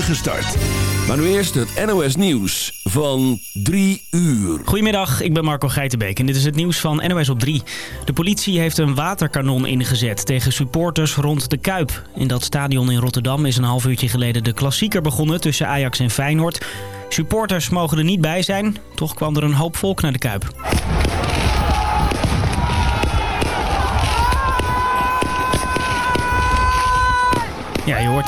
start. Maar nu eerst het NOS Nieuws van 3 uur. Goedemiddag, ik ben Marco Geitenbeek en dit is het nieuws van NOS op 3. De politie heeft een waterkanon ingezet tegen supporters rond de Kuip. In dat stadion in Rotterdam is een half uurtje geleden de klassieker begonnen tussen Ajax en Feyenoord. Supporters mogen er niet bij zijn, toch kwam er een hoop volk naar de Kuip.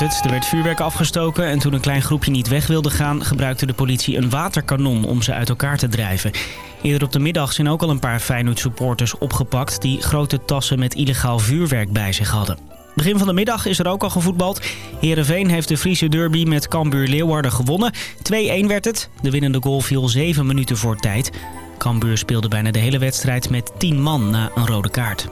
Er werd vuurwerk afgestoken en toen een klein groepje niet weg wilde gaan... gebruikte de politie een waterkanon om ze uit elkaar te drijven. Eerder op de middag zijn ook al een paar Feyenoord supporters opgepakt... die grote tassen met illegaal vuurwerk bij zich hadden. Begin van de middag is er ook al gevoetbald. Heerenveen heeft de Friese derby met Cambuur Leeuwarden gewonnen. 2-1 werd het. De winnende goal viel 7 minuten voor tijd. Cambuur speelde bijna de hele wedstrijd met 10 man na een rode kaart.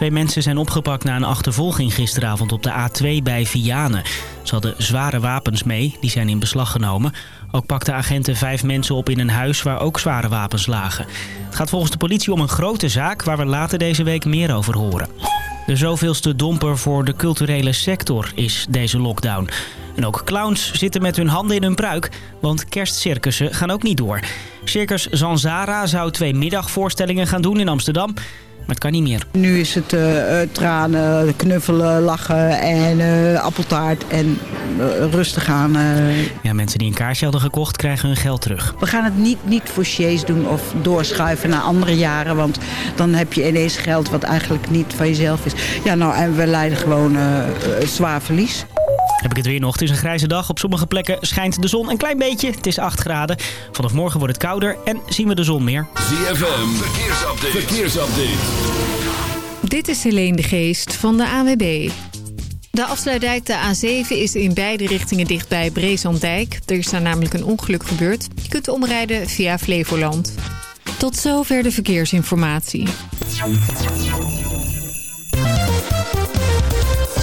Twee mensen zijn opgepakt na een achtervolging gisteravond op de A2 bij Vianen. Ze hadden zware wapens mee, die zijn in beslag genomen. Ook pakten agenten vijf mensen op in een huis waar ook zware wapens lagen. Het gaat volgens de politie om een grote zaak waar we later deze week meer over horen. De zoveelste domper voor de culturele sector is deze lockdown. En ook clowns zitten met hun handen in hun pruik, want kerstcircussen gaan ook niet door. Circus Zanzara zou twee middagvoorstellingen gaan doen in Amsterdam... Maar het kan niet meer. Nu is het uh, tranen, knuffelen, lachen en uh, appeltaart en uh, rustig aan. Ja, mensen die een kaarsje hadden gekocht krijgen hun geld terug. We gaan het niet, niet voor sjees doen of doorschuiven naar andere jaren. Want dan heb je ineens geld wat eigenlijk niet van jezelf is. Ja, nou, en we leiden gewoon zwaar verlies. Heb ik het weer nog. Het is een grijze dag. Op sommige plekken schijnt de zon een klein beetje. Het is 8 graden. Vanaf morgen wordt het kouder en zien we de zon meer. ZFM, verkeersupdate. verkeersupdate. Dit is Helene de Geest van de AWB. De afsluitdijk de A7 is in beide richtingen dicht bij Breeslanddijk. Er is daar namelijk een ongeluk gebeurd. Je kunt omrijden via Flevoland. Tot zover de verkeersinformatie.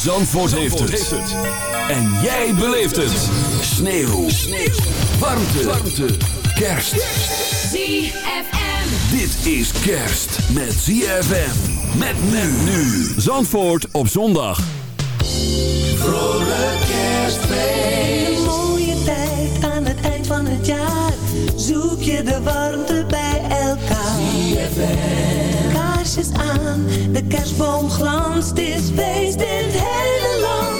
Zandvoort, heeft, het. En jij beleeft het. Sneeuw. Sneeuw. Warmte. Warmte. Kerst. ZFM. Dit is kerst met ZFM. Met men nu. Zandvoort op zondag. Vrolijk kerstfeest. Een mooie tijd aan het eind van het jaar. Zoek je de warmte bij elkaar. ZFM. De kerstboom glanst. Is feest in het hele land.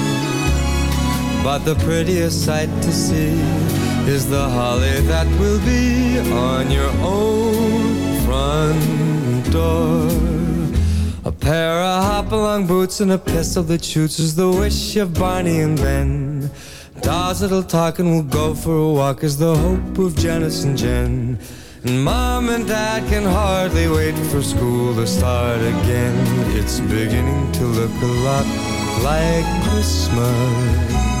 But the prettiest sight to see Is the holly that will be On your own front door A pair of hop-along boots And a pistol that shoots Is the wish of Barney and Ben Dolls that'll talk and we'll go for a walk Is the hope of Janice and Jen and mom and dad can hardly wait for school to start again. It's beginning to look a lot like Christmas.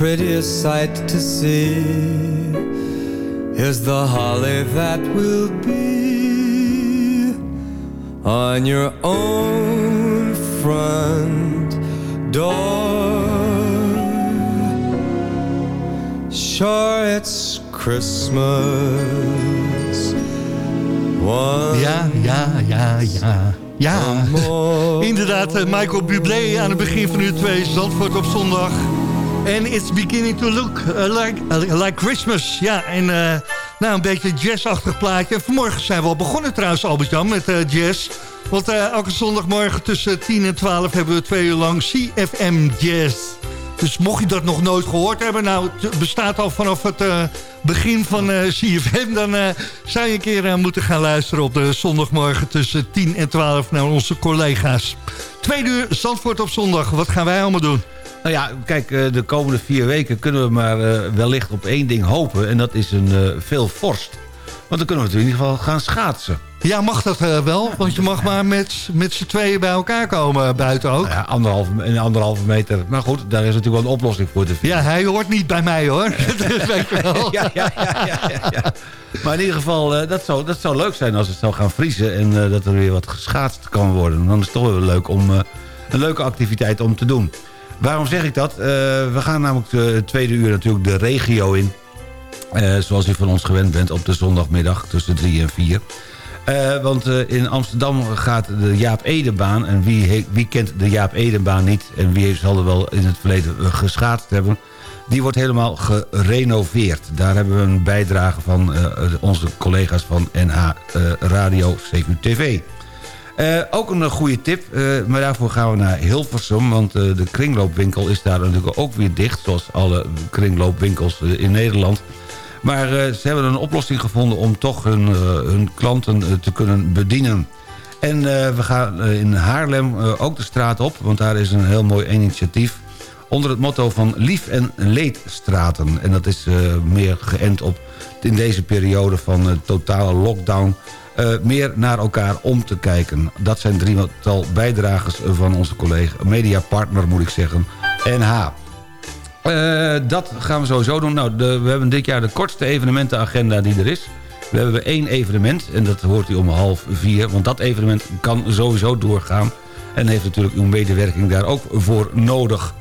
Prettiest sight to see is the holly that will be on your own front door. Sure, it's Christmas. One Ja, ja, ja, ja. Ja, inderdaad, eh, Michael Bublé aan het begin van uur 2, Zandvoort op zondag. En it's beginning to look eh, like, eh, like Christmas. Ja, en eh, nou, een beetje jazzachtig plaatje. Vanmorgen zijn we al begonnen trouwens, Albert-Jan, met eh, jazz. Want elke zondagmorgen tussen 10 en 12 hebben we twee uur lang CFM Jazz. Dus mocht je dat nog nooit gehoord hebben... nou, het bestaat al vanaf het begin van CFM... dan eh, zou je een keer moeten gaan luisteren op de zondagmorgen... tussen 10 en 12 naar onze collega's. Tweede uur, Zandvoort op zondag. Wat gaan wij allemaal doen? Nou ja, kijk, eh, de komende vier weken kunnen we maar eh, wellicht op één ding hopen. En dat is een eh, veel vorst. Want dan kunnen we natuurlijk in ieder geval gaan schaatsen. Ja, mag dat wel? Want je mag maar met, met z'n tweeën bij elkaar komen buiten ook. Nou ja, anderhalve, een anderhalve meter. Maar goed, daar is natuurlijk wel een oplossing voor te vinden. Ja, hij hoort niet bij mij hoor. dat weet je wel. ja, ja, ja, ja, ja, ja. Maar in ieder geval, dat, zou, dat zou leuk zijn als het zou gaan vriezen... en dat er weer wat geschaatst kan worden. Dan is het toch wel leuk om, een leuke activiteit om te doen. Waarom zeg ik dat? Eh, we gaan namelijk de tweede uur natuurlijk de regio in. Eh, zoals u van ons gewend bent op de zondagmiddag tussen 3 en 4. Eh, want eh, in Amsterdam gaat de Jaap Edenbaan... en wie, wie kent de Jaap Edenbaan niet... en wie zal er wel in het verleden eh, geschaatst hebben... die wordt helemaal gerenoveerd. Daar hebben we een bijdrage van eh, onze collega's van NH eh, Radio CQTV. Eh, ook een goede tip, eh, maar daarvoor gaan we naar Hilversum... want eh, de kringloopwinkel is daar natuurlijk ook weer dicht... zoals alle kringloopwinkels eh, in Nederland... Maar eh, ze hebben een oplossing gevonden om toch hun, eh, hun klanten eh, te kunnen bedienen. En eh, we gaan eh, in Haarlem eh, ook de straat op, want daar is een heel mooi initiatief... onder het motto van Lief- en Leedstraten. En dat is eh, meer geënt op in deze periode van eh, totale lockdown... eh, meer naar elkaar om te kijken. Dat zijn drietal bijdragers van onze collega, mediapartner moet ik zeggen, NH. Eh, dat gaan we sowieso doen. Nou, de, we hebben dit jaar de kortste evenementenagenda die er is. We hebben één evenement en dat hoort u om half vier. Want dat evenement kan sowieso doorgaan. En heeft natuurlijk uw medewerking daar ook voor nodig.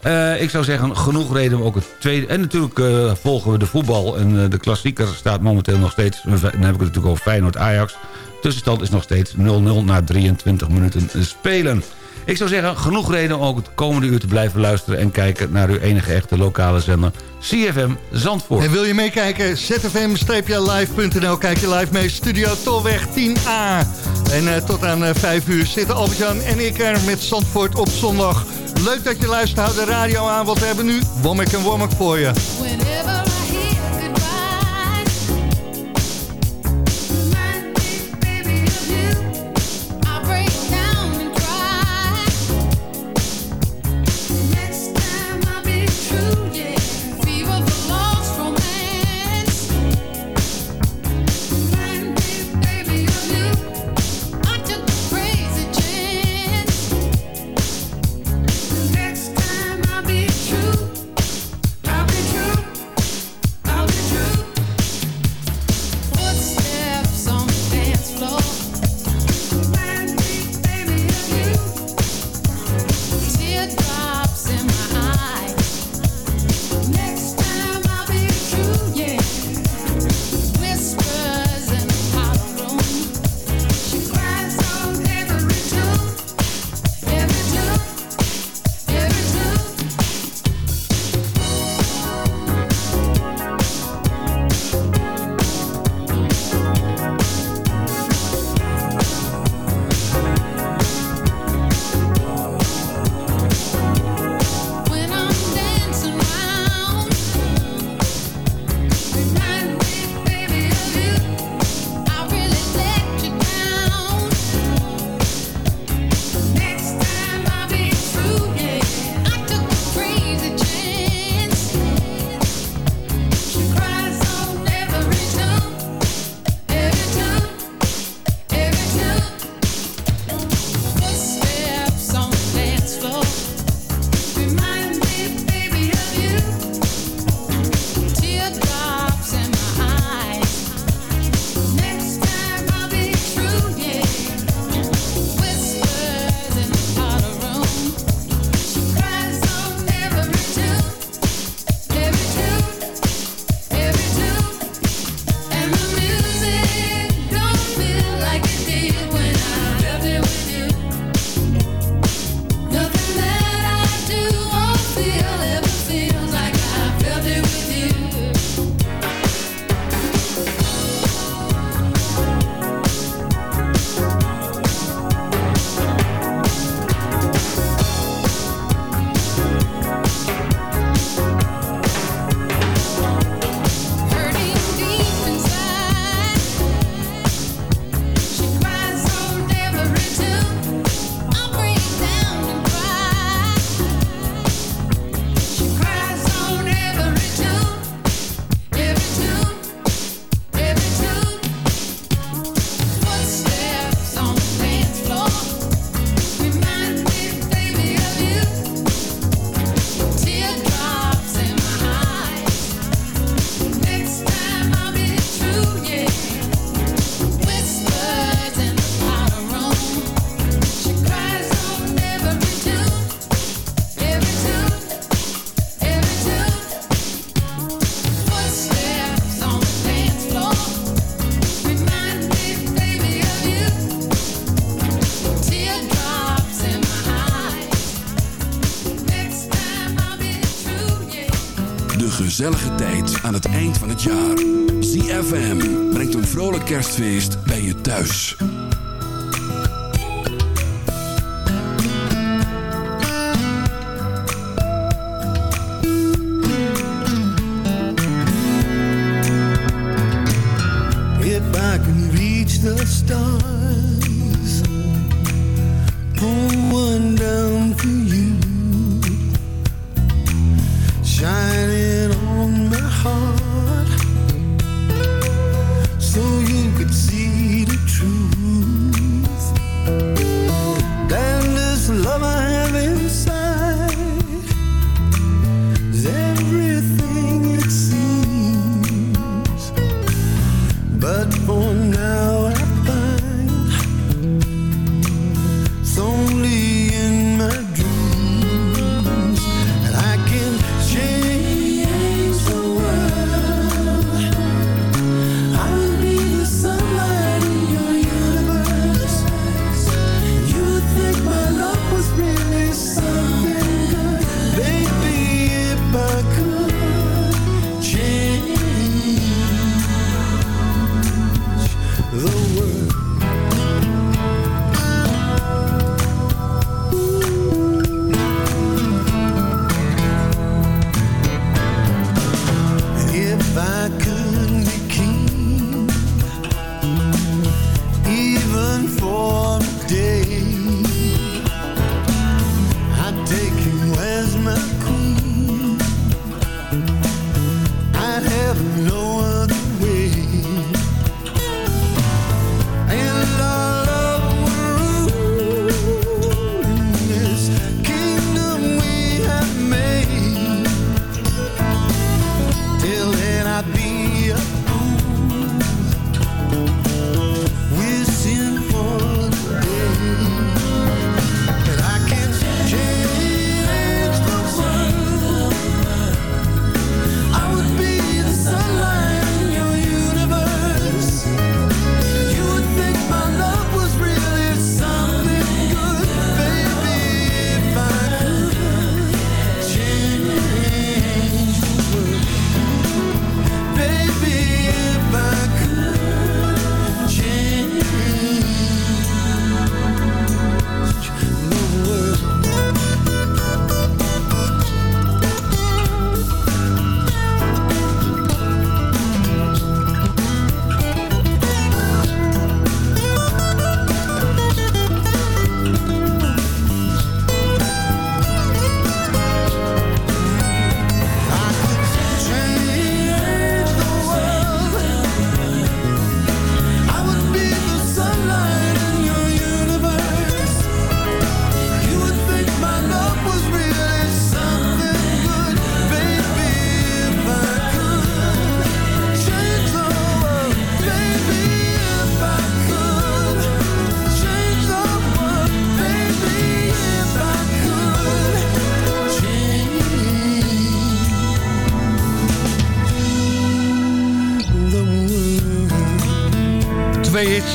Eh, ik zou zeggen, genoeg reden om ook het tweede... En natuurlijk eh, volgen we de voetbal. En eh, de klassieker staat momenteel nog steeds... Dan heb ik het natuurlijk over Feyenoord-Ajax. Tussenstand is nog steeds 0-0 na 23 minuten spelen. Ik zou zeggen, genoeg reden om ook het komende uur te blijven luisteren... en kijken naar uw enige echte lokale zender, CFM Zandvoort. En wil je meekijken? zfm-live.nl. Kijk je live mee. Studio Tolweg 10A. En eh, tot aan eh, 5 uur zitten Albert-Jan en ik er met Zandvoort op zondag. Leuk dat je luistert. Houd de radio aan, want we hebben nu Womack en Womack voor je. Whenever eind van het jaar. ZFM brengt een vrolijk kerstfeest bij je thuis.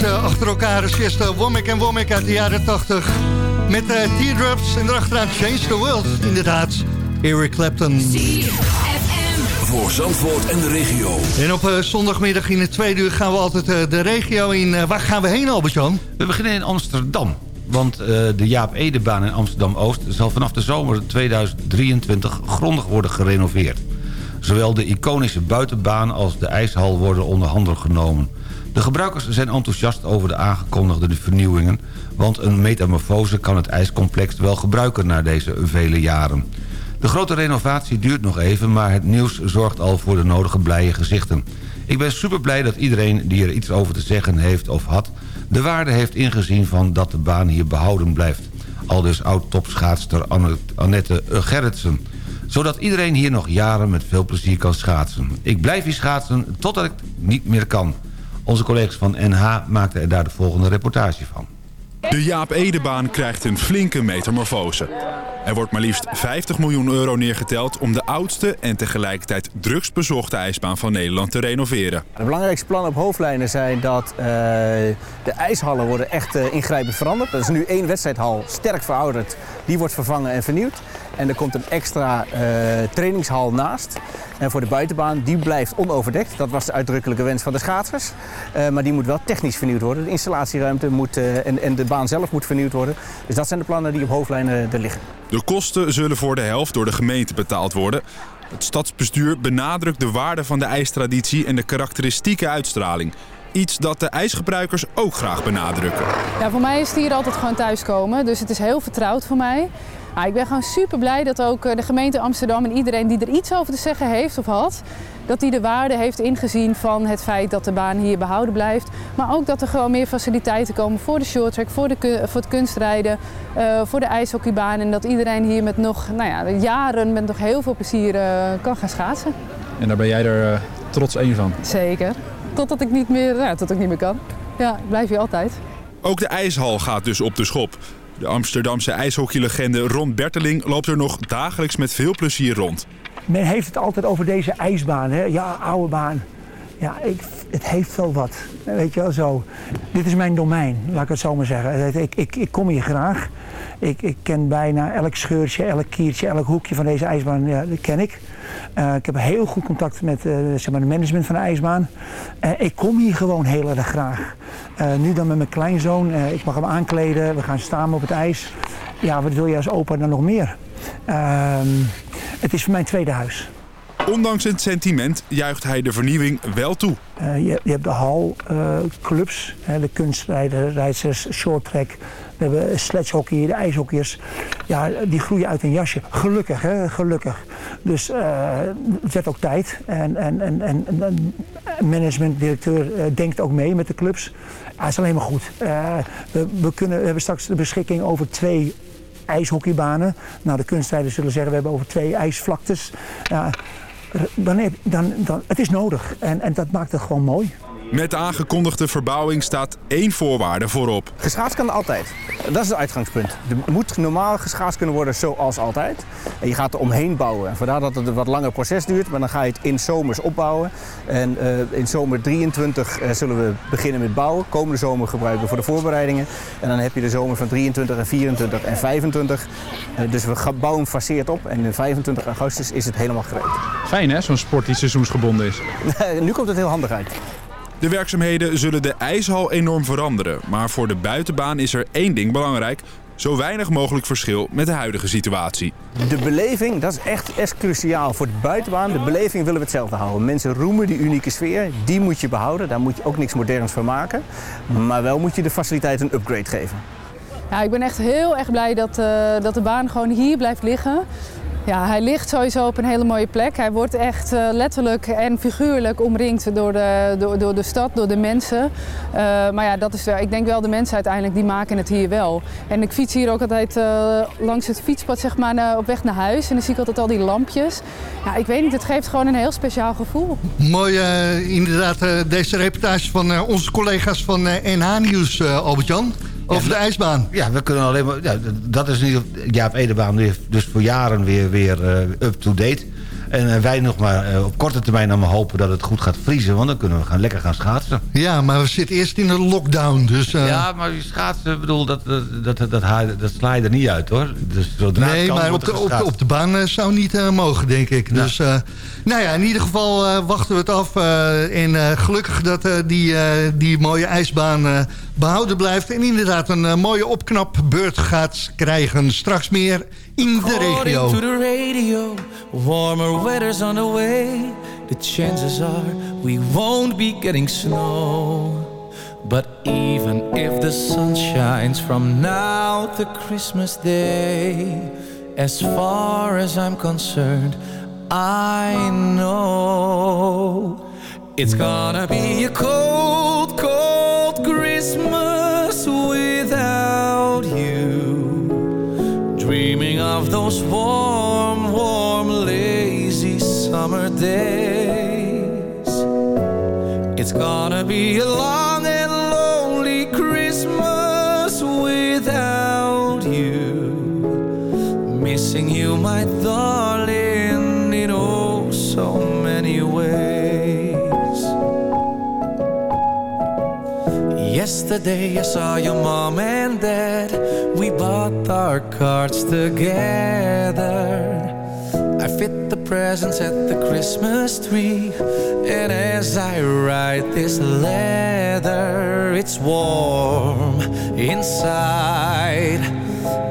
Eh, achter elkaar. Dus eerst uh, Womack en Womack uit de jaren 80. Met eh, Teardrops en erachteraan Change the World. Inderdaad, Eric Clapton. Voor Zandvoort en de regio. En op eh, zondagmiddag in het tweede uur gaan we altijd eh, de regio in. Eh, waar gaan we heen, Albert-Jan? We beginnen in Amsterdam. Want eh, de Jaap Edebaan in Amsterdam-Oost... zal vanaf de zomer 2023 grondig worden gerenoveerd. Zowel de iconische buitenbaan als de ijshal worden onder handen genomen. De gebruikers zijn enthousiast over de aangekondigde vernieuwingen... want een metamorfose kan het ijscomplex wel gebruiken na deze vele jaren. De grote renovatie duurt nog even, maar het nieuws zorgt al voor de nodige blije gezichten. Ik ben super blij dat iedereen die er iets over te zeggen heeft of had... de waarde heeft ingezien van dat de baan hier behouden blijft. Aldus oud-topschaatster Anne- Annette Gerritsen. Zodat iedereen hier nog jaren met veel plezier kan schaatsen. Ik blijf hier schaatsen totdat ik niet meer kan. Onze collega's van NH maakten er daar de volgende reportage van. De Jaap Edebaan krijgt een flinke metamorfose. Er wordt maar liefst 50 miljoen euro neergeteld om de oudste en tegelijkertijd drukst bezochte ijsbaan van Nederland te renoveren. De belangrijkste plannen op hoofdlijnen zijn dat eh, de ijshallen worden echt eh, ingrijpend veranderd. Er is nu één wedstrijdhal, sterk verouderd. Die wordt vervangen en vernieuwd. En er komt een extra eh, trainingshal naast. En voor de buitenbaan, die blijft onoverdekt. Dat was de uitdrukkelijke wens van de schaatsers. Eh, maar die moet wel technisch vernieuwd worden. De installatieruimte moet, eh, en, en de baan zelf moet vernieuwd worden. Dus dat zijn de plannen die op hoofdlijnen er liggen. De kosten zullen voor de helft door de gemeente betaald worden. Het stadsbestuur benadrukt de waarde van de ijstraditie en de karakteristieke uitstraling. Iets dat de ijsgebruikers ook graag benadrukken. Ja, voor mij is het hier altijd gewoon thuiskomen. Dus het is heel vertrouwd voor mij. Nou, ik ben gewoon super blij dat ook eh, de gemeente Amsterdam en iedereen die er iets over te zeggen heeft of had, dat die de waarde heeft ingezien van het feit dat de baan hier behouden blijft. Maar ook dat er gewoon meer faciliteiten komen voor de shorttrack, voor, de, voor het kunstrijden, eh, voor de ijshockeybaan. En dat iedereen hier met nog nou ja, jaren met nog heel veel plezier eh, kan gaan schaatsen. En daar ben jij er trots één van. Zeker. Totdat ik niet meer, ja, tot ik niet meer kan. Ja, ik blijf hier altijd. Ook de ijshal gaat dus op de schop. De Amsterdamse ijshockeylegende Ron Berteling loopt er nog dagelijks met veel plezier rond. Men heeft het altijd over deze ijsbaan. Hè? Ja, oude baan. Ja, ik, het heeft wel wat. Weet je wel zo. Dit is mijn domein, laat ik het zo maar zeggen. Ik, ik, ik kom hier graag. Ik, ik ken bijna elk scheurtje, elk kiertje, elk hoekje van deze ijsbaan. Ja, dat ken ik. Eh, ik heb heel goed contact met eh zeg maar, de management van de ijsbaan. Eh, ik kom hier gewoon heel erg graag. Nu dan met mijn kleinzoon. Ik mag hem aankleden. We gaan staan op het ijs. Ja, wat wil je als opa dan nog meer? Ehm, het is voor mijn tweede huis. Ondanks het sentiment juicht hij de vernieuwing wel toe. Je, je hebt de halclubs, de kunstrijders, shorttrack. We hebben sledgehockey, de ijshockeyers. Ja, die groeien uit een jasje. Gelukkig, hè, gelukkig. Dus eh, het werd ook tijd. En, en, en, en, en management, directeur eh, denkt ook mee met de clubs. Het is alleen maar goed. Eh, we, we, kunnen, we hebben straks de beschikking over twee ijshockeybanen. Nou, de kunstrijders zullen zeggen, we hebben over twee ijsvlaktes. Dan, heb- dan, dan, het is nodig en, en dat maakt het gewoon mooi. Met de aangekondigde verbouwing staat één voorwaarde voorop. Geschaatst kan altijd. Dat is het uitgangspunt. Er moet normaal geschaatst kunnen worden zoals altijd. En je gaat er omheen bouwen. En vandaar dat het een wat langer proces duurt. Maar dan ga je het in zomers opbouwen. En eh, in zomer 23 eh, zullen we beginnen met bouwen. Komende zomer gebruiken we voor de voorbereidingen. En dan heb je de zomer van 23 en 24 en 25. Eh, dus we gaan bouwen faseert op. En in 25 augustus is het helemaal gereed. Fijn hè, zo'n sport die seizoensgebonden is. nu komt het heel handig uit. De werkzaamheden zullen de ijshal enorm veranderen. Maar voor de buitenbaan is er één ding belangrijk. Zo weinig mogelijk verschil met de huidige situatie. De beleving, dat is echt, echt cruciaal voor de buitenbaan. De beleving willen we hetzelfde houden. Mensen roemen die unieke sfeer, die moet je behouden. Daar moet je ook niks moderns van maken. Maar wel moet je de faciliteiten een upgrade geven. Ja, ik ben echt heel erg blij dat, eh, dat de baan gewoon hier blijft liggen. Ja, hij ligt sowieso op een hele mooie plek. Hij wordt echt eh, letterlijk en figuurlijk omringd door de, door, door de stad, door de mensen. Eh, maar ja, dat is, wel- ik denk wel de mensen uiteindelijk, die maken het hier wel. En ik fiets hier ook altijd eh, langs het fietspad zeg maar, op weg naar huis. En dan zie ik altijd al die lampjes. Ja, ik weet niet, het geeft gewoon een heel speciaal gevoel. Mooi eh, inderdaad eh, deze reportage van eh, onze collega's van eh NH Nieuws, eh, Albert-Jan. Over de ijsbaan. Ja, we kunnen alleen maar... Ja, dat is niet... Jaap Edebaan weer, dus voor jaren weer, weer eh, up-to-date. En eh, wij nog maar eh, op korte termijn allemaal hopen dat het goed gaat vriezen. Want dan kunnen we gaan, lekker gaan schaatsen. Ja, maar we zitten eerst in een lockdown. Dus, eh, Ja, maar die schaatsen, ik bedoel, dat, dat, dat, dat, sla je er niet uit hoor. Dus zodra nee, kan, maar op de, op, de, op de baan zou niet mogen, denk ik. Dus, nou ja, in ieder geval wachten we het af. en gelukkig dat die, die mooie ijsbaan eh, behouden blijft. En inderdaad een mooie opknapbeurt gaat krijgen. Straks meer in de regio. to the radio, warmer weather's on the way. The chances are we won't be getting snow. But even if the sun shines from now to Christmas Day, as far as I'm concerned, I know it's gonna be a cold, cold Christmas of those warm, warm, lazy summer days. It's gonna be a long and lonely Christmas without you. Missing you, my darling, in oh so many ways. Yesterday I saw your mom and dad. We bought our cards together. I fit the presents at the Christmas tree. And as I write this letter, it's warm inside.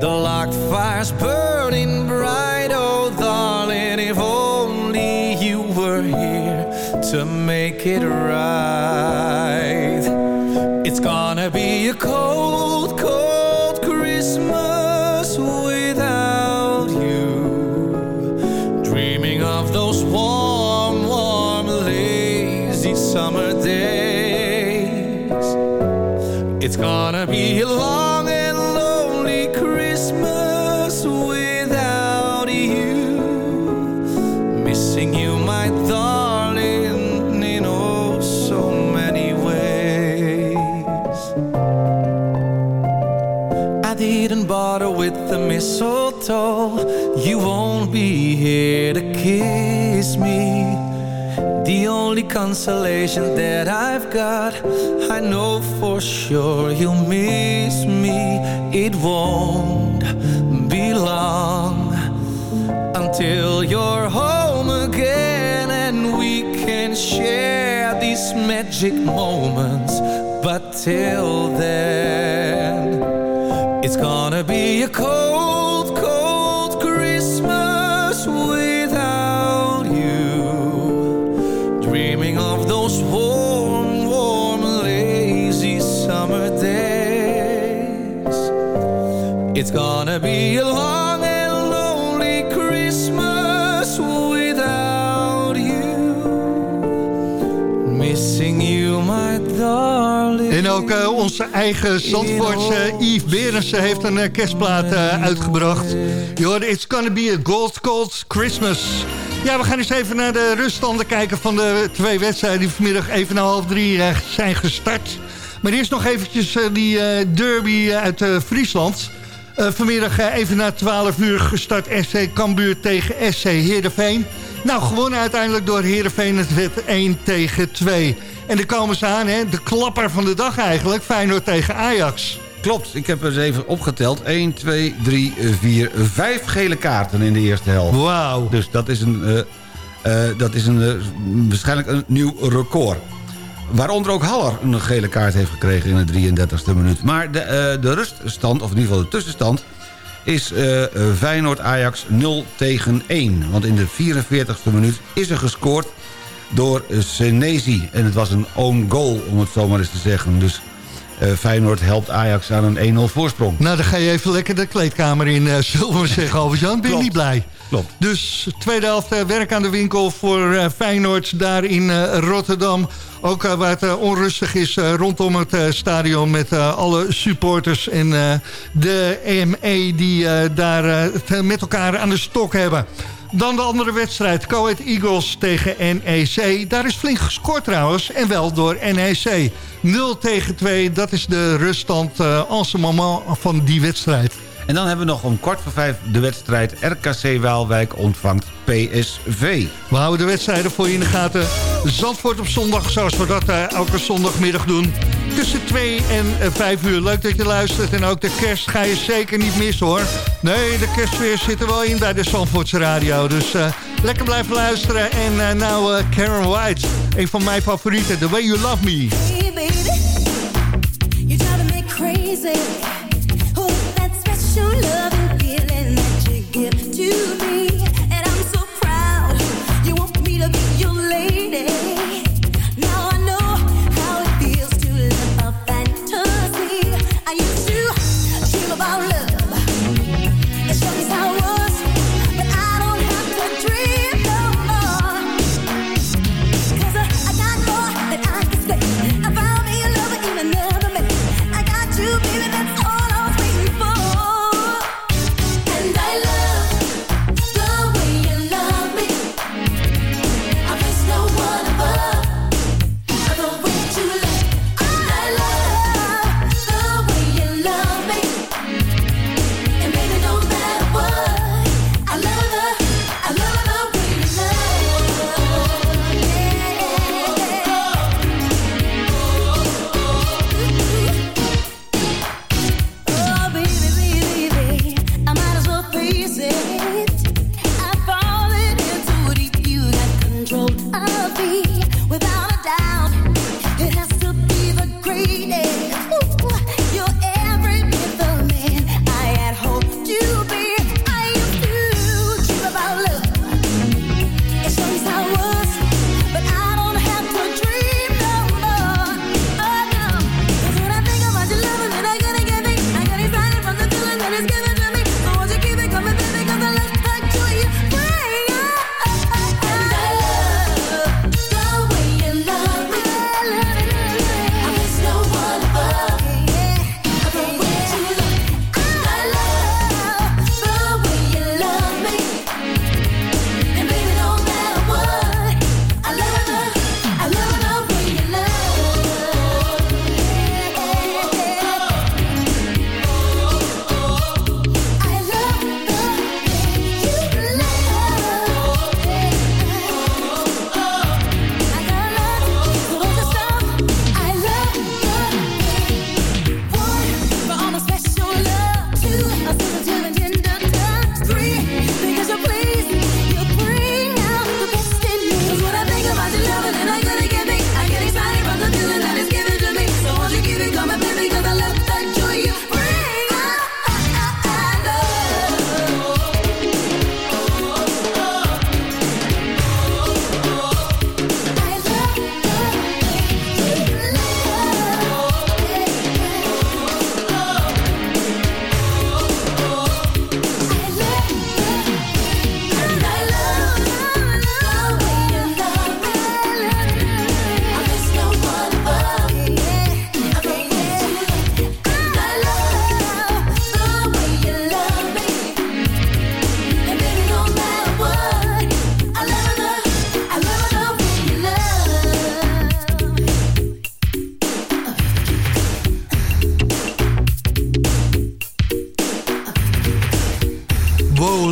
The log fire's burning bright. Oh, darling, if only you were here to make it right. It's gonna be a cold, You won't be here to kiss me. The only consolation that I've got, I know for sure you'll miss me. It won't be long until you're home again and we can share these magic moments. But till then, it's gonna be a It's gonna be a long and lonely Christmas without you. Missing you, my darling. En ook eh, onze eigen Zandvoortse Yves Berensen heeft een eh, kerstplaat eh, uitgebracht. Hoorde It's Gonna Be a Gold Cold Christmas. Ja, we gaan eens even naar de ruststanden kijken van de twee wedstrijden... die vanmiddag even na half drie zijn gestart. Maar eerst nog eventjes die derby uit Friesland... Eh, vanmiddag eh, even na 12 uur gestart SC Cambuur tegen SC Heerenveen. Nou, gewonnen uiteindelijk door Heerenveen. Het werd 1 tegen 2. En dan komen ze aan, hè? de klapper van de dag eigenlijk. Feyenoord tegen Ajax. Klopt, ik heb eens even opgeteld. 1, 2, 3, 4, 5 gele kaarten in de eerste helft. Wauw. Dus dat is, een, eh, dat is een, waarschijnlijk een nieuw record. Waaronder ook Haller een gele kaart heeft gekregen in de 33e minuut. Maar de, eh, de ruststand, of in ieder geval de tussenstand... is eh, Feyenoord-Ajax 0 tegen 1. Want in de 44e minuut is er gescoord door eh, Senesi. En het was een own goal, om het zo maar eens te zeggen. Dus Feyenoord helpt Ajax aan een 1-0 voorsprong. Nou, dan ga je even lekker de kleedkamer in, eh, zullen we zeggen, Albert-Jan. Ben je niet blij? Dus tweede helft eh, werk aan de winkel voor eh, Feyenoord daar in eh, Rotterdam. Ook waar het onrustig is rondom het stadion met alle supporters en de EME die daar met elkaar aan de stok hebben. Dan de andere wedstrijd, Coed Eagles tegen NEC. Daar is flink gescoord trouwens, en wel door NEC. 0 tegen 2, dat is de ruststand eh en moment van die wedstrijd. En dan hebben we nog om kwart voor vijf de wedstrijd RKC Waalwijk ontvangt PSV. We houden de wedstrijden voor je in de gaten. Zandvoort op zondag, zoals we dat eh, elke zondagmiddag doen. Tussen 2 en eh, 5 uur. Leuk dat je luistert. En ook de kerst ga je zeker niet missen hoor. Nee, de kerstfeer zit er wel in bij de Zandvoortse radio. Dus eh, lekker blijven luisteren. En eh, nou eh, Karen White, een van mijn favorieten. The Way You Love Me. Hey baby, you driving me crazy.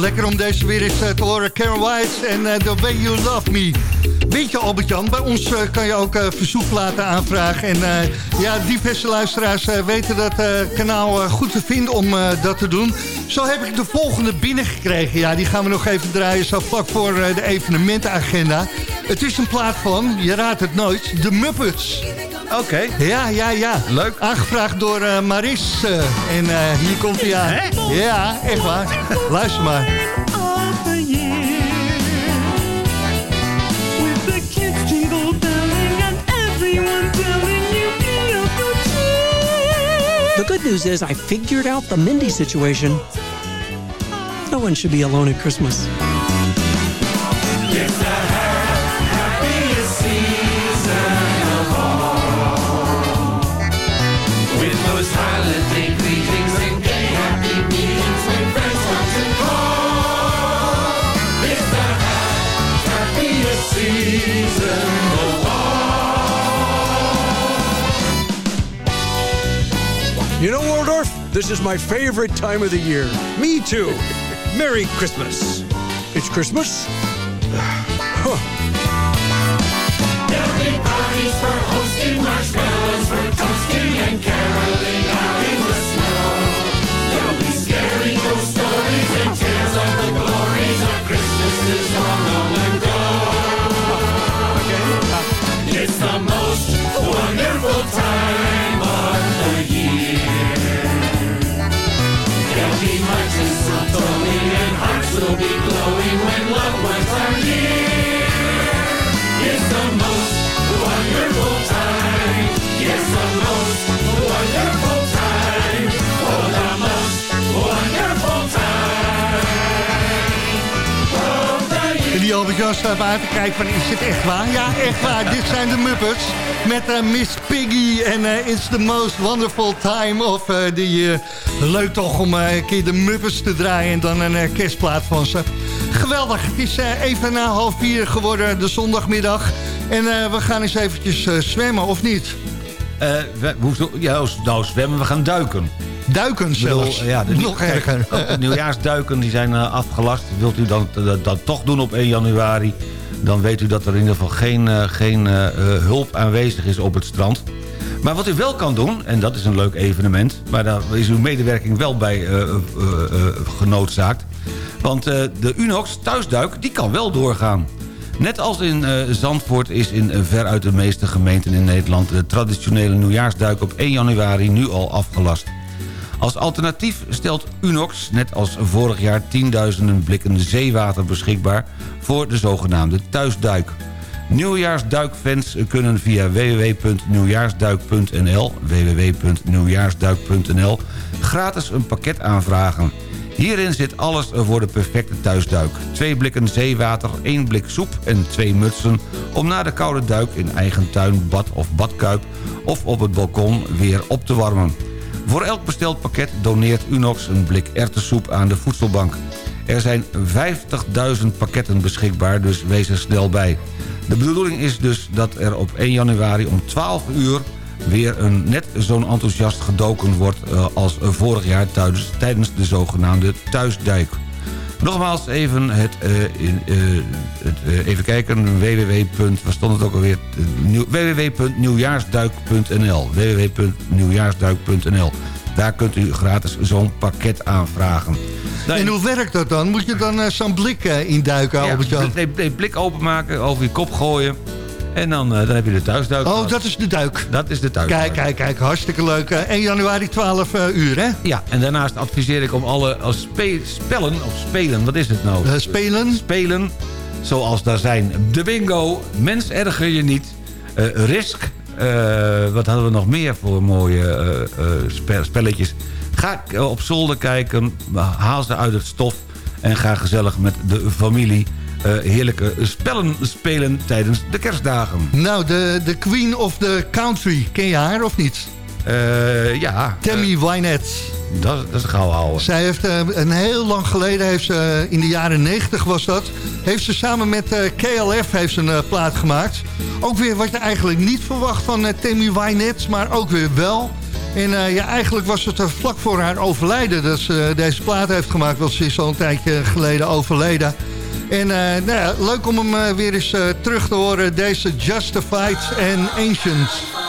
Lekker om deze weer eens eh, te horen. Karen White en eh, The Way You Love Me. Weet je Albert-Jan, bij ons eh, kan je ook uh, verzoekplaten aanvragen. En uh, ja, diverse luisteraars weten dat kanaal goed te vinden om dat te doen. Zo heb ik de volgende binnengekregen. Ja, die gaan we nog even draaien, zo vlak voor de evenementenagenda. Het is een plaat van, je raadt het nooit, de Muppets. Oké. Okay. Ja, ja, ja. Leuk. Aangevraagd door Maris. en hier komt hij aan. Hè? Ja, echt waar. Luister maar. The good news is I figured out the Mindy situation. No one should be alone at Christmas. This is my favorite time of the year. Me too. Merry Christmas. It's Christmas? Huh. There'll be parties for hosting, marshmallows for toasting, and caroling out in the will be glowing when loved ones are near. It's the most wonderful time. Yes, the most wonderful time. Oh, the most wonderful time. En die Albert-Jan staat maar te kijken van, is dit echt waar? Ja, echt waar. dit zijn de Muppets met uh, Miss Piggy en uh, It's the most wonderful time of uh, the year. Leuk toch om een keer de Muppets te draaien en dan een kerstplaat van ze. Geweldig. Het is even na half vier geworden, de zondagmiddag. En we gaan eens eventjes zwemmen, of niet? we, hoezo, ja, nou, zwemmen, we gaan duiken. Duiken zelfs? Bedoel, ja, de, Nog erger. De nieuwjaarsduiken die zijn afgelast. Wilt u dan, dat, toch doen op 1 januari... dan weet u dat er in ieder geval geen, geen uh, hulp aanwezig is op het strand. Maar wat u wel kan doen, en dat is een leuk evenement... maar daar is uw medewerking wel bij genoodzaakt... want de Unox thuisduik, die kan wel doorgaan. Net als in uh, Zandvoort is in veruit de meeste gemeenten in Nederland... de traditionele nieuwjaarsduik op 1 januari nu al afgelast. Als alternatief stelt Unox, net als vorig jaar... tienduizenden blikken zeewater beschikbaar voor de zogenaamde thuisduik. Nieuwjaarsduikfans kunnen via www.nieuwjaarsduik.nl www.nieuwjaarsduik.nl gratis een pakket aanvragen. Hierin zit alles voor de perfecte thuisduik. Twee blikken zeewater, één blik soep en twee mutsen... om na de koude duik in eigen tuin, bad of badkuip... of op het balkon weer op te warmen. Voor elk besteld pakket doneert Unox een blik erwtensoep aan de voedselbank. Er zijn 50.000 pakketten beschikbaar, dus wees er snel bij. De bedoeling is dus dat er op 1 januari om 12 uur weer een net zo'n enthousiast gedoken wordt als vorig jaar tijdens de zogenaamde thuisdijk. Nogmaals even het, uh, uh, het uh, even kijken, www. Waar stond het ook alweer? www.nieuwjaarsduik.nl www.nieuwjaarsduik.nl Daar kunt u gratis zo'n pakket aanvragen. En hoe werkt dat dan? Moet je dan zo'n blik induiken, ja, Albert-Jan? Nee, nee, blik openmaken, over je kop gooien... En dan, uh, dan heb je de thuisduik. Oh, dat is de duik. Dat is de thuisduik. Kijk, kijk, kijk. Hartstikke leuk. Uh, 1 januari 12 uh, uur, hè? Ja, en daarnaast adviseer ik om alle als spe spellen, of spelen, wat is het nou? Uh, spelen? Spelen, zoals daar zijn de bingo, mens erger je niet, risk, wat hadden we nog meer voor mooie spe spelletjes. Ga op zolder kijken, haal ze uit het stof en ga gezellig met de familie uh, heerlijke spellen spelen tijdens de kerstdagen. Nou, de, de queen of the country, ken je haar of niet? Uh, ja. Tammy Wynette. Dat, dat is een gauw houden. Zij heeft uh, een heel lang geleden, heeft ze, in de jaren 90 was dat... heeft ze samen met KLF heeft ze een plaat gemaakt. Ook weer wat je eigenlijk niet verwacht van Tammy Wynette, maar ook weer wel... En eh, ja, eigenlijk was het eh, vlak voor haar overlijden dat ze eh, deze plaat heeft gemaakt. Want ze is al een tijdje geleden overleden. En nou leuk om hem weer eens terug te horen. Deze Justified and Ancient.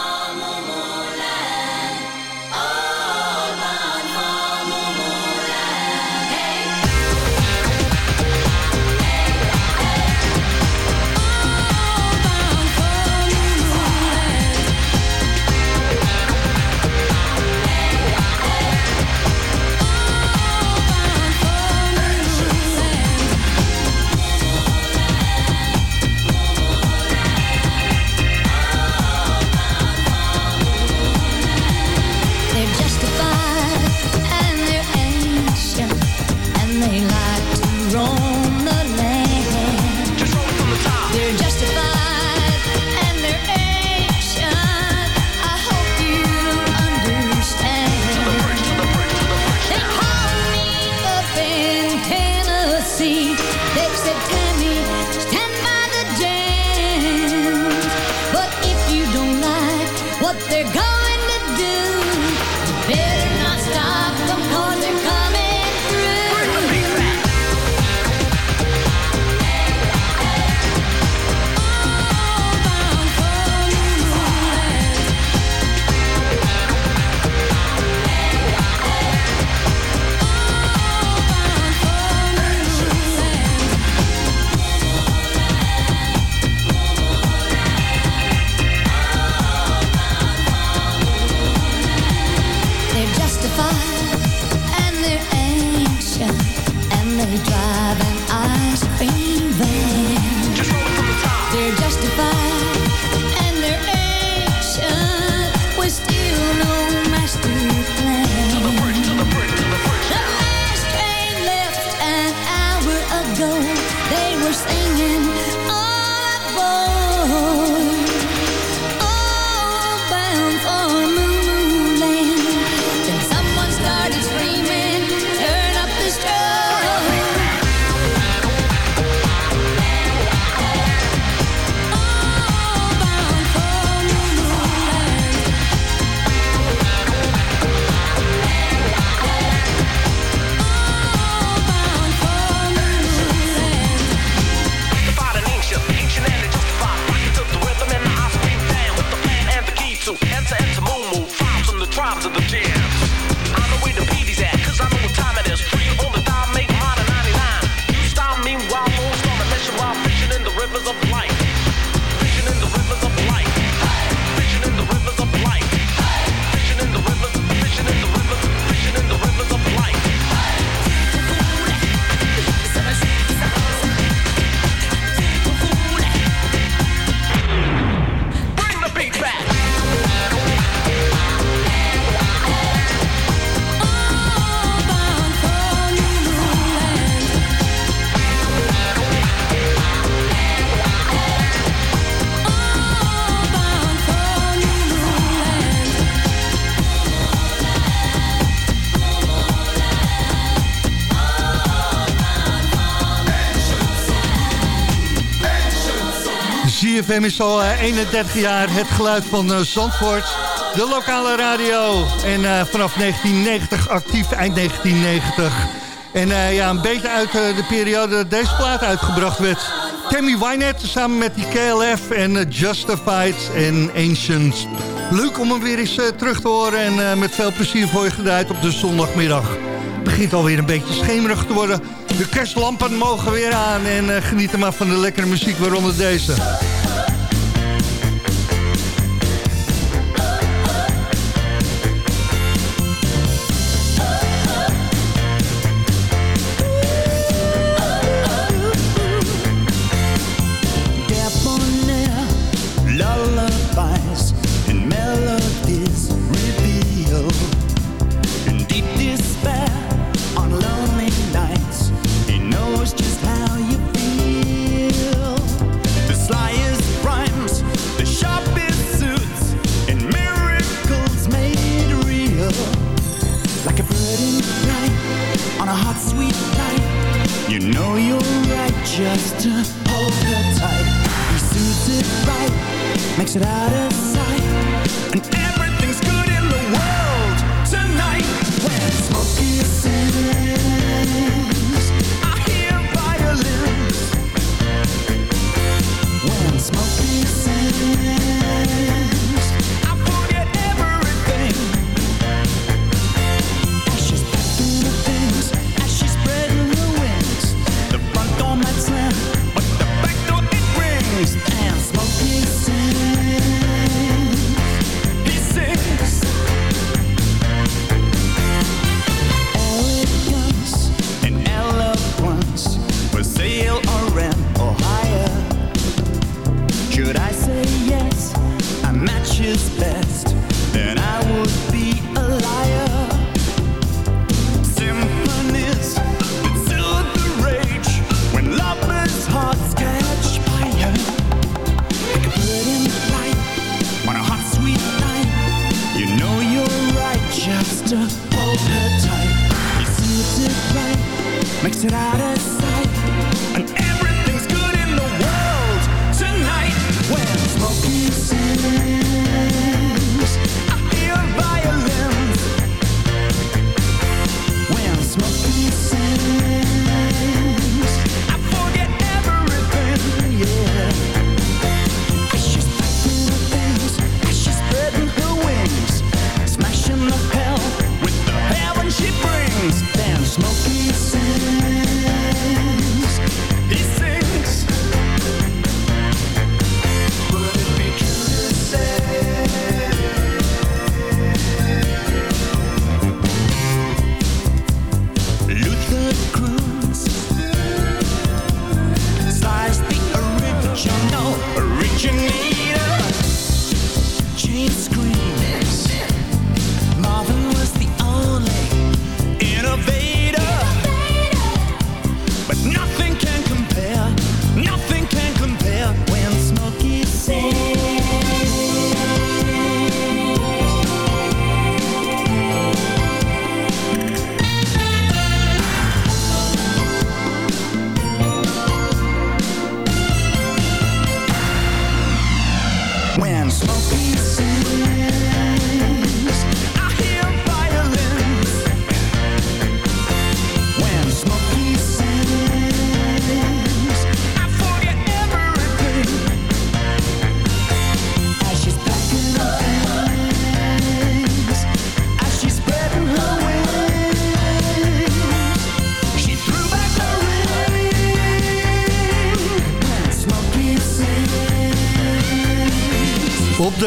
ZFM is al eh, 31 jaar het geluid van eh, Zandvoort. De lokale radio. En eh, vanaf 1990 actief, eind 1990. En ja, een beetje uit de periode dat deze plaat uitgebracht werd. Tammy Wynette samen met die KLF en Justified en Ancient. Leuk om hem weer eens terug te horen en met veel plezier voor je gedraaid op de zondagmiddag. Het begint alweer een beetje schemerig te worden. De kerstlampen mogen weer aan en uh, geniet maar van de lekkere muziek, waaronder deze.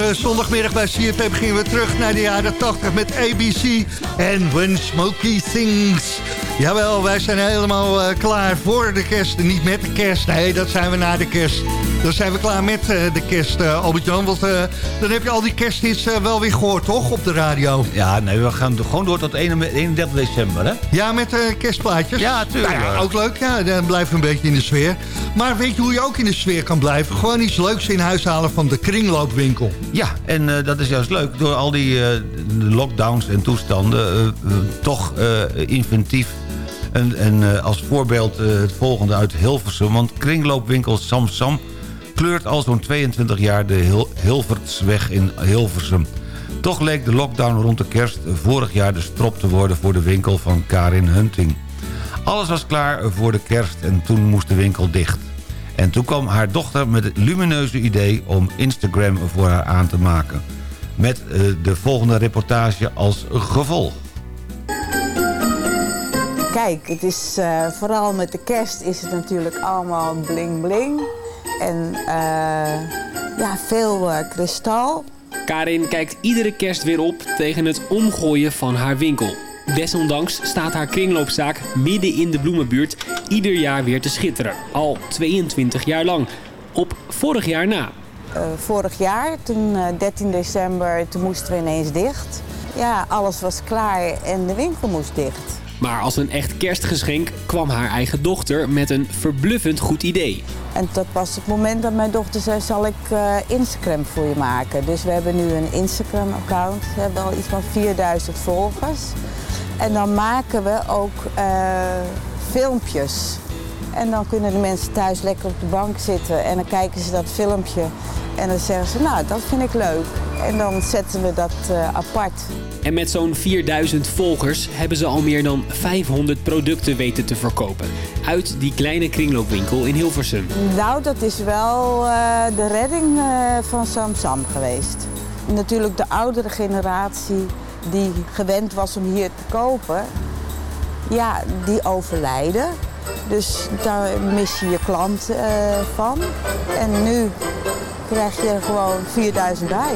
De zondagmiddag bij CFM gingen we terug naar de jaren 80 met ABC en When Smokey Sings. Jawel, wij zijn helemaal eh, klaar voor de kerst. Niet met de kerst, nee, dat zijn we na de kerst. Dan zijn we klaar met eh, de kerst, eh, Albert-Jan. Want dan heb je al die kersthits wel weer gehoord, toch, op de radio? Ja, nee, we gaan gewoon door tot 31 december, hè? Ja, met kerstplaatjes? Ja, tuurlijk. Nou ook leuk, ja, dan blijven we een beetje in de sfeer. Maar weet je hoe je ook in de sfeer kan blijven? Gewoon iets leuks in huis halen van de kringloopwinkel. Ja, en dat is juist leuk. Door al die lockdowns en toestanden... toch inventief. En, en eh, als voorbeeld eh, het volgende uit Hilversum. Want kringloopwinkel Sam Sam kleurt al zo'n 22 jaar de Hil Hilvertsweg in Hilversum. Toch leek de lockdown rond de kerst vorig jaar de strop te worden... voor de winkel van Karin Hunting. Alles was klaar voor de kerst en toen moest de winkel dicht. En toen kwam haar dochter met het lumineuze idee om Instagram voor haar aan te maken. Met eh, de volgende reportage als gevolg. Kijk, het is eh, vooral met de kerst is het natuurlijk allemaal bling bling. En eh, ja, veel eh, kristal. Karin kijkt iedere kerst weer op tegen het omgooien van haar winkel. Desondanks staat haar kringloopzaak midden in de bloemenbuurt ieder jaar weer te schitteren. Al 22 jaar lang. Op vorig jaar na. Vorig jaar, toen eh, 13 december, toen moesten we ineens dicht. Ja, alles was klaar en de winkel moest dicht. Maar als een echt kerstgeschenk kwam haar eigen dochter met een verbluffend goed idee. En dat was het moment dat mijn dochter zei, zal ik eh, Instagram voor je maken. Dus we hebben nu een Instagram-account. We hebben al iets van 4000 volgers. En dan maken we ook eh, filmpjes. En dan kunnen de mensen thuis lekker op de bank zitten en dan kijken ze dat filmpje. En dan zeggen ze, nou, dat vind ik leuk. En dan zetten we dat eh, apart. En met zo'n 4000 volgers hebben ze al meer dan 500 producten weten te verkopen. Uit die kleine kringloopwinkel in Hilversum. Nou, dat is wel eh, de redding eh, van Samsam geweest. Natuurlijk de oudere generatie die gewend was om hier te kopen, ja, die overlijden. Dus daar mis je je klant eh, van. En nu krijg je gewoon 4000 bij.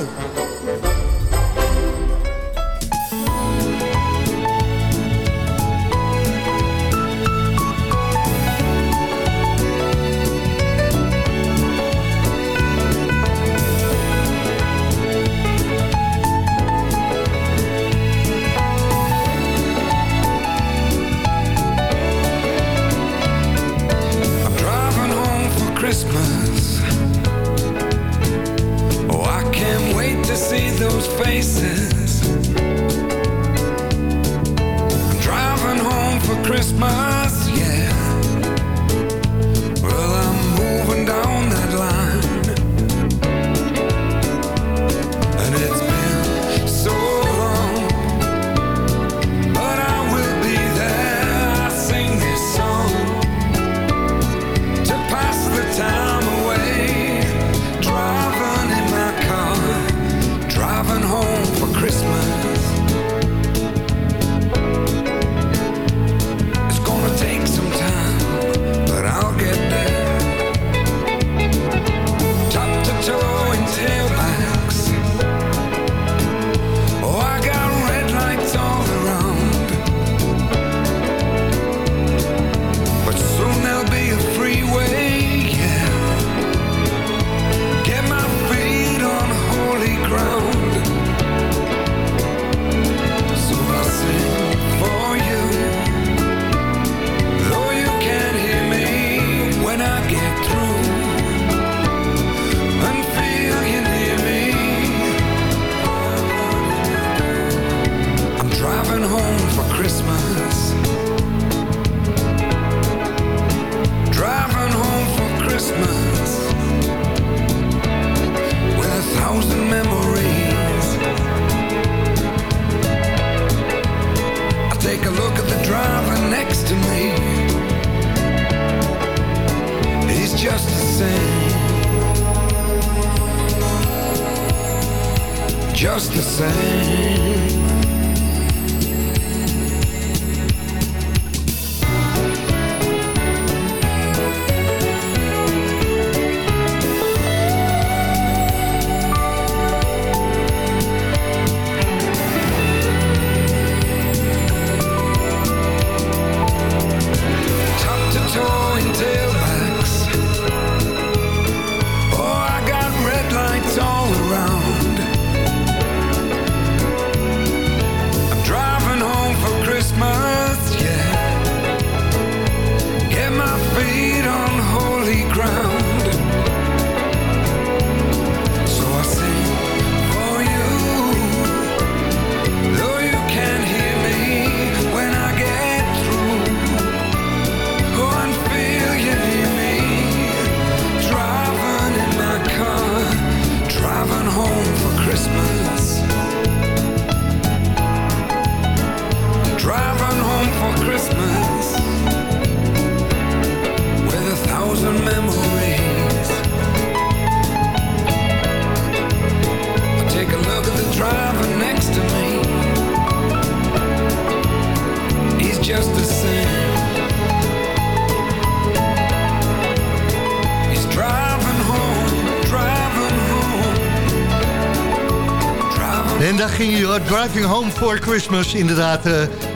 Ging je hoor, Driving Home for Christmas. Inderdaad, eh,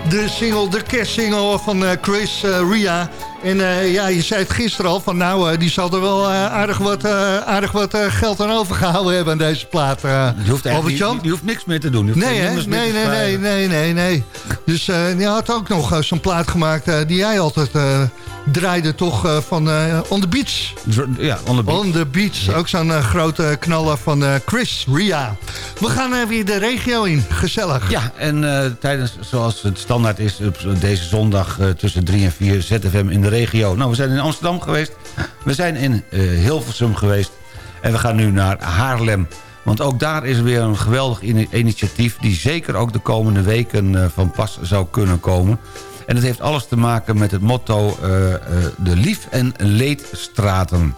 de single, de kerstsingle van eh, Chris eh, Ria. En ja, je zei het gisteren al, van nou, die zal er wel aardig wat, aardig wat geld aan overgehouden hebben aan deze plaat. Je hoeft, eigenlijk Albert-Jan. niet- je hoeft niks meer te doen. Nee, hè? nee, nee, nee, nee, nee, nee. Dus je had ook nog zo'n plaat gemaakt die jij altijd draaide, toch, eh, van eh, On The Beach. Ja, On The Beach. On The Beach, ook zo'n eh, grote knaller van Chris Ria. We gaan weer de regio in, gezellig. Ja, en tijdens, zoals het standaard is, op deze zondag tussen 3 en 4 ZFM in de regio. Nou, we zijn in Amsterdam geweest, we zijn in Hilversum geweest en we gaan nu naar Haarlem. Want ook daar is weer een geweldig ini- initiatief... die zeker ook de komende weken van pas zou kunnen komen. En het heeft alles te maken met het motto... eh, eh, de lief- en leedstraten.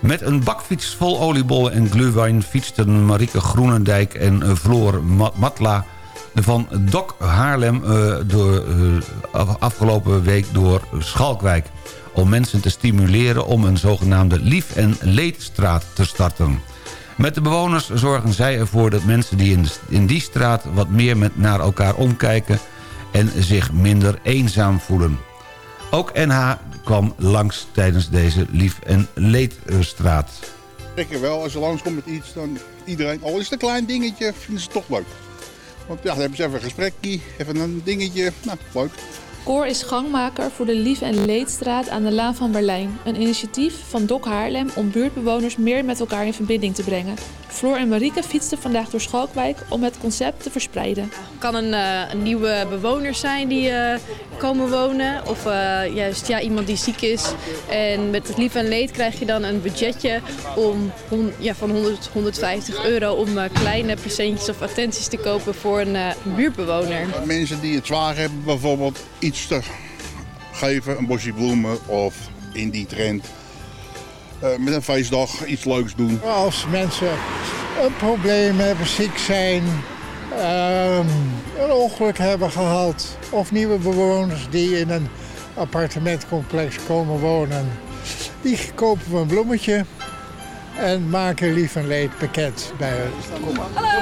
Met een bakfiets vol oliebollen en gluwijn... fietsten Marieke Groenendijk en eh, Floor Ma- Matla van Dok Haarlem... door, af- afgelopen week door Schalkwijk... om mensen te stimuleren om een zogenaamde lief- en leedstraat te starten. Met de bewoners zorgen zij ervoor dat mensen die in, in die straat... wat meer met naar elkaar omkijken en zich minder eenzaam voelen. Ook NH kwam langs tijdens deze lief- en leedstraat. Zeker wel, als je langskomt met iets, dan iedereen, al is het een klein dingetje, vinden ze het toch leuk. Want ja, dan hebben ze even een gesprekje, even een dingetje, nou, leuk. Cor is gangmaker voor de Lief- en Leedstraat aan de Laan van Berlijn. Een initiatief van Dok Haarlem om buurtbewoners meer met elkaar in verbinding te brengen. Floor en Marieke fietsten vandaag door Schalkwijk om het concept te verspreiden. kan een, eh, een nieuwe bewoner zijn die eh, komen wonen. Of eh, juist ja, iemand die ziek is. En met het lief en leed krijg je dan een budgetje om, ja, van 100, 150 euro om eh, kleine presentjes of attenties te kopen voor een eh, buurtbewoner. Mensen die het zwaar hebben, bijvoorbeeld iets te geven, een bosje bloemen of in die trend. Eh, met een feestdag iets leuks doen. Als mensen een probleem hebben, ziek zijn, ehm, een ongeluk hebben gehad... of nieuwe bewoners die in een appartementcomplex komen wonen... die kopen we een bloemetje en maken lief en leed bekend bij hun. Hallo,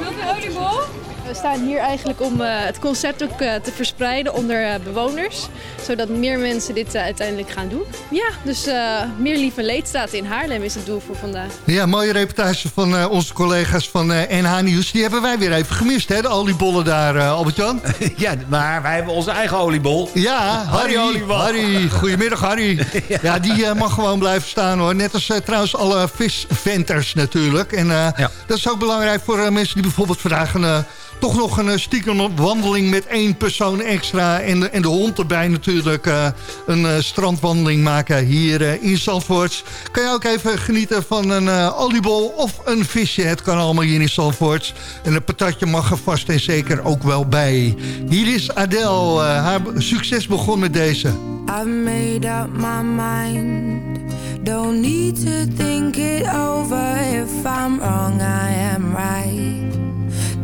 wilt u oliebol? We staan hier eigenlijk om eh, het concept ook eh, te verspreiden onder eh, bewoners. Zodat meer mensen dit uiteindelijk gaan doen. Ja, dus eh, meer lief en leed staat in Haarlem is het doel voor vandaag. Ja, mooie reportage van eh, onze collega's van eh, NH Nieuws. Die hebben wij weer even gemist, hè? De oliebollen daar, eh, Albert-Jan. Ja, maar wij hebben onze eigen oliebol. Ja, Harry. Harry Oliebol. Harry, goedemiddag Harry. ja. die mag gewoon blijven staan hoor. Net als trouwens alle visventers natuurlijk. En eh, dat is ook belangrijk voor mensen die bijvoorbeeld vandaag een eh, toch nog een eh, stiekem wandeling met één persoon extra... en de, en de hond erbij natuurlijk eh, een eh, strandwandeling maken hier in Zandvoort. Kan je ook even genieten van een oliebol of een visje. Het kan allemaal hier in Zandvoort. En een patatje mag er vast en zeker ook wel bij. Hier is Adele. haar succes begon met deze. I've made up my mind. Don't need to think it over. If I'm wrong, I am right.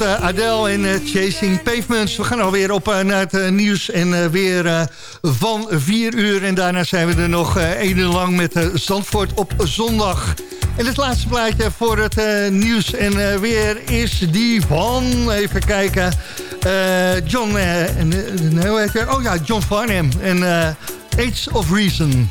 eh, Adele in eh, Chasing Pavements. We gaan alweer op eh, naar het nieuws en weer van 4 uur. En daarna zijn we er nog één uur lang met Zandvoort op zondag. En het laatste plaatje voor het nieuws en weer is die van... Even kijken. eh, John... en, hoe heet hij? Oh ja, John Farnham. En Age of Reason.